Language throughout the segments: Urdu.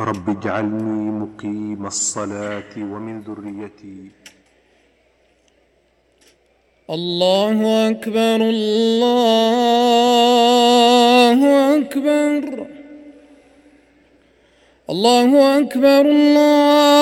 رب اجعلني مقيم الصلاة ومن ذريتي. الله أكبر الله أكبر الله أكبر الله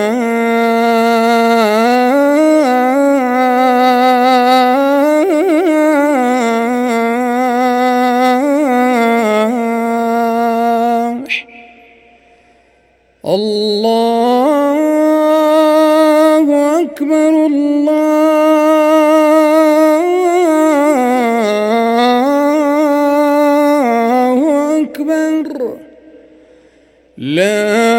الله أكبر الله أكبر لا